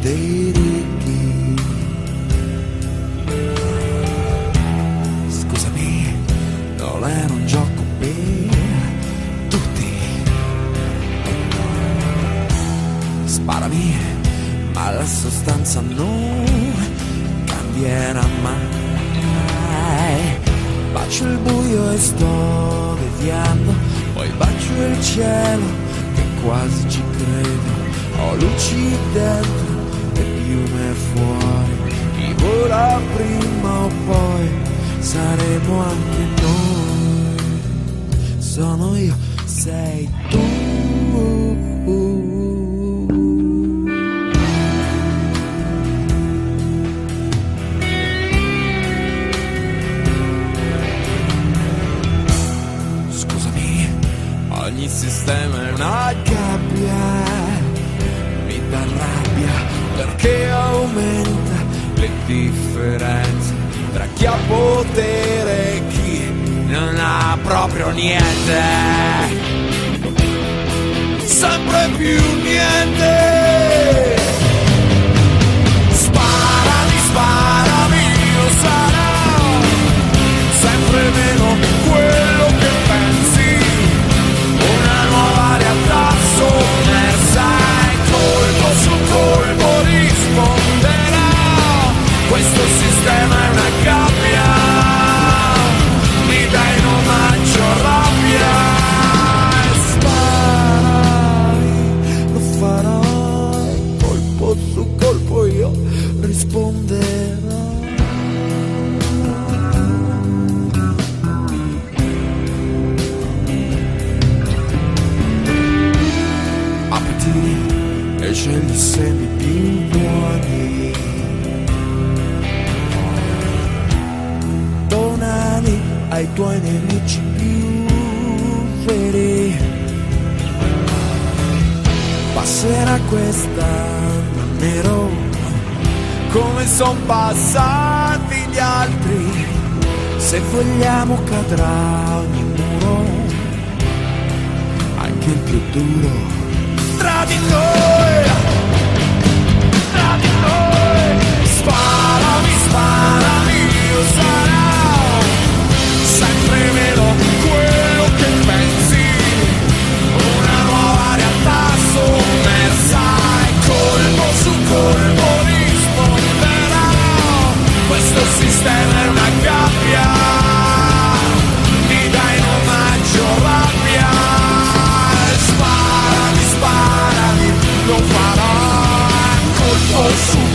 dei ricchi. Scusami, non era un gioco per tutti. Sparami, ma la sostanza non cambierà mai. Bacio il buio e sto deviando, poi bacio il cielo quasi ci credo. Ho luci dentro e piume fuori, chi vola prima o poi saremo anche noi. Sono io, sei tu. Sistema è una perché aumenta le differenze tra chi ha potere e chi non ha proprio niente. Sempre più niente. Tuoi nemici più veri. Passerà quest'anno nero come son passati gli altri. Se vogliamo cadrà ogni muro, anche il più duro tra di noi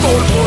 Lord.